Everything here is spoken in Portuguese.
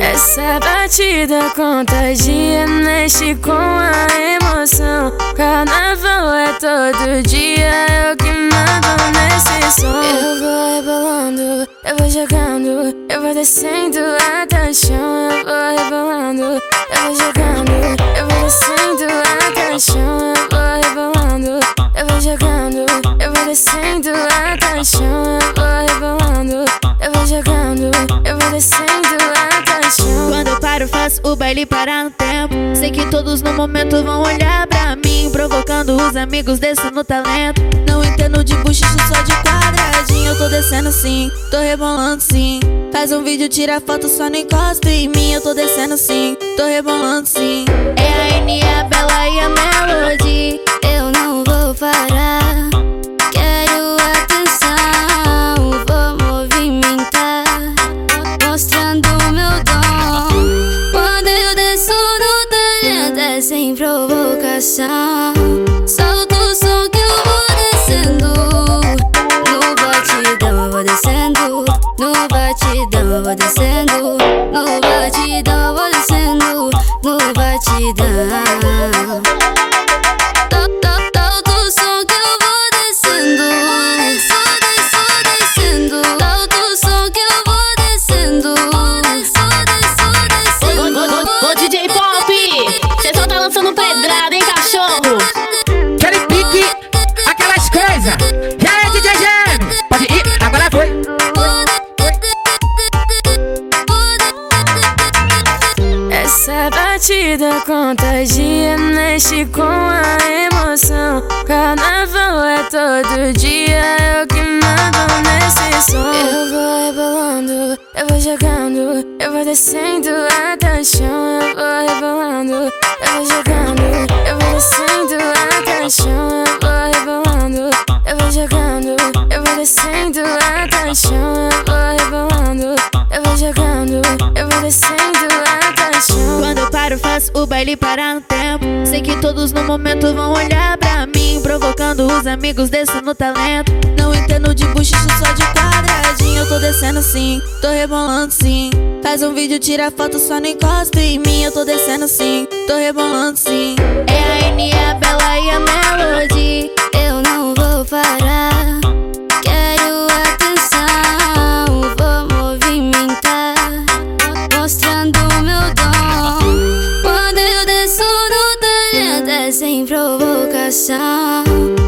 Essa batida contagia, mexe com a emoção. É todo dia, eu que mando nesse som. Eu vou rebolando, eu vou jogando, eu vou descendo até o chão. Eu vou rebolando, eu vou jogando, eu vou descendo até o chão. Eu vou rebolando, eu vou jogando, eu vou descendo até o chão. Eu vou rebolando, eu vou jogando, eu vou descendo o baile parar no tempo. Sei que todos no momento vão olhar pra mim, provocando os amigos descendo no talento. Não entendo de buchicho só de quadradinho. Eu tô descendo sim, tô rebolando sim. Faz um vídeo, tira foto, só não encosta em mim. Eu tô descendo sim, tô rebolando sim. É a N, a Bela e a Melody. casa. Batida contagia, mexe com a emoção. Carnaval é todo dia, eu que mando nesse som. Eu vou rebolando, eu vou jogando, eu vou descendo até o chão. Eu vou rebolando, eu vou jogando, eu vou descendo até o chão. Eu vou rebolando, eu vou jogando, eu vou descendo até o chão. Eu vou rebolando, eu vou jogando, eu vou descendo paro, faço o baile parar no tempo. Sei que todos no momento vão olhar pra mim, provocando os amigos descendo no talento. Não entendo de buchicho só de quadradinho. Eu tô descendo sim, tô rebolando sim. Faz um vídeo, tira foto, só não encosta em mim. Eu tô descendo sim, tô rebolando sim. É a N, a Bela e a Melody. pasar